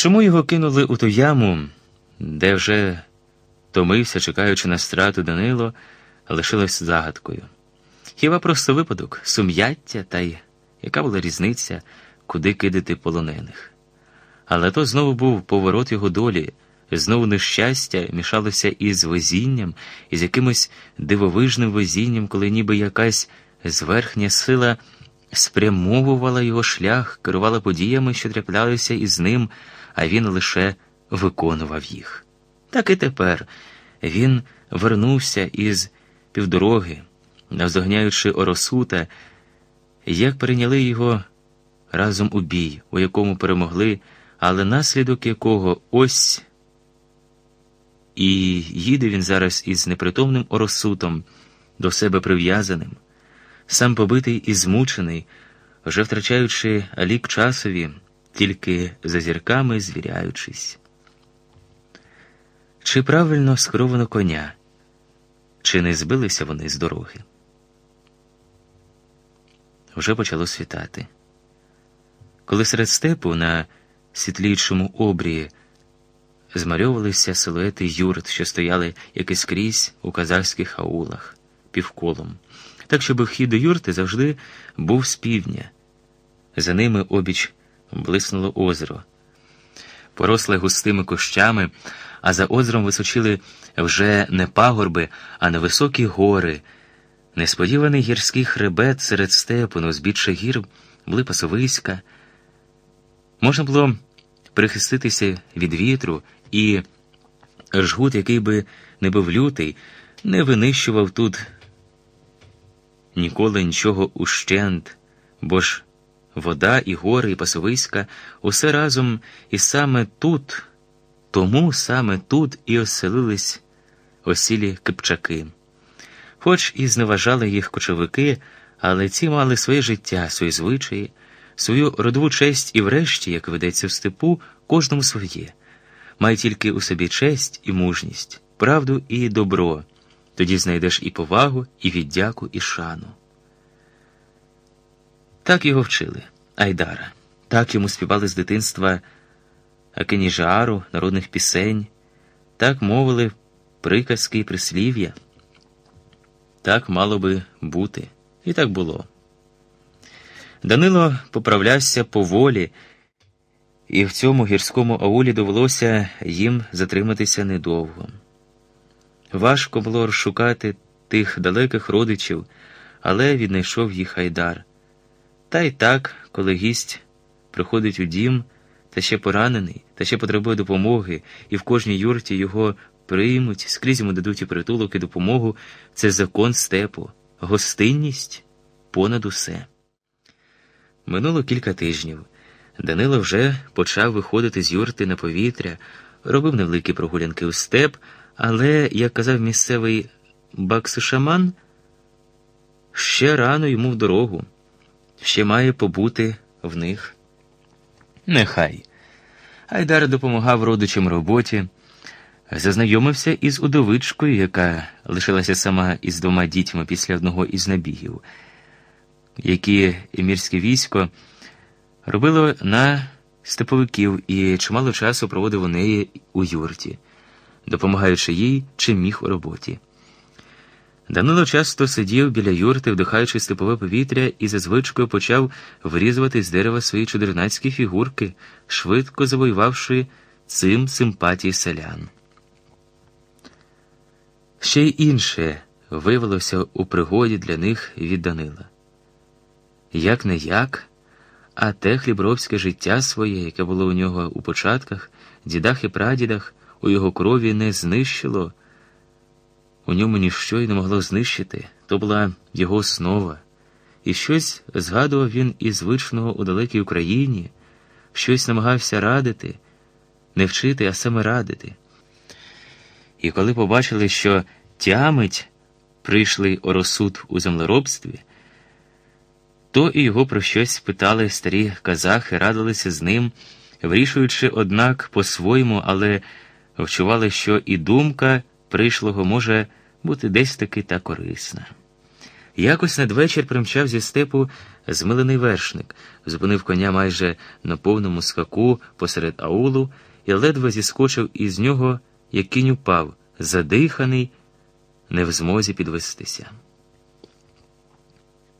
Чому його кинули у ту яму, де вже томився, чекаючи на страту Данило, лишилось загадкою. Хіба просто випадок, сум'яття та й яка була різниця, куди кидати полонених? Але то знову був поворот його долі, знову нещастя мішалося із везінням, із якимось дивовижним везінням, коли ніби якась зверхня сила спрямовувала його шлях, керувала подіями, що траплялися із ним, а він лише виконував їх. Так і тепер він вернувся із півдороги, навздогняючи Оросута, як прийняли його разом у бій, у якому перемогли, але наслідок якого ось і їде він зараз із непритомним Оросутом, до себе прив'язаним, сам побитий і змучений, вже втрачаючи лік часові, тільки за зірками звіряючись. Чи правильно скеровано коня, чи не збилися вони з дороги? Вже почало світати. Коли серед степу на світлічому обрії змальовувалися силуети юрт, що стояли як і у казахських аулах, півколом, так щоб вхід до юрти завжди був з півдня. За ними обіч блиснуло озеро, поросле густими кущами, а за озером височили вже не пагорби, а невисокі гори. Несподіваний гірський хребет серед степу, на узбіччя гір були пасовиська. Можна було прихиститися від вітру, і жгут, який би не був лютий, не винищував тут ніколи нічого ущент, бо ж вода, і гори, і пасовиська усе разом, і саме тут, тому саме тут і оселились осілі кипчаки. Хоч і зневажали їх кочовики, але ці мали своє життя, свої звичаї, свою родову честь і, врешті, як ведеться в степу, кожному своє. Май тільки у собі честь і мужність, правду і добро, тоді знайдеш і повагу, і віддяку, і шану. Так його вчили Айдара, так йому співали з дитинства Акеніжару, народних пісень, так мовили приказки і прислів'я. Так мало би бути, і так було. Данило поправлявся поволі, і в цьому гірському аулі довелося їм затриматися недовго. Важко було розшукати тих далеких родичів, але віднайшов їх Айдар. Та й так, коли гість приходить у дім, та ще поранений, та ще потребує допомоги, і в кожній юрті його приймуть, скрізь йому дадуть і притулок і допомогу, це закон степу, гостинність понад усе. Минуло кілька тижнів. Данило вже почав виходити з юрти на повітря, робив невеликі прогулянки у степ, але, як казав місцевий баксишаман, ще рано йому в дорогу, ще має побути в них. Нехай. Айдар допомагав родичам роботі, зазнайомився із удовичкою, яка лишилася сама із двома дітьми після одного із набігів, які емірське військо робило на степовиків і чимало часу проводив у неї у юрті, допомагаючи їй чим міг у роботі. Данило часто сидів біля юрти, вдихаючи степове повітря, і за звичкою почав вирізувати з дерева свої чудернацькі фігурки, швидко завоювавши цим симпатії селян. Ще й інше виявилося у пригоді для них від Данила. Як не як, а те хлібровське життя своє, яке було у нього у початках, дідах і прадідах, у його крові не знищило. У ньому ніщо й не могло знищити, то була його основа, і щось згадував він із звичного у далекій Україні, щось намагався радити, не вчити, а саме радити. І коли побачили, що тямить прийшли оросуд у землеробстві, то і його про щось спитали старі казахи, радилися з ним, вирішуючи, однак, по-своєму, але вчували, що і думка прийшлого може бути десь таки та корисна. Якось надвечір примчав зі степу змилений вершник, зупинив коня майже на повному скаку посеред аулу і ледве зіскочив із нього, як кінь упав, задиханий, не в змозі підвестися.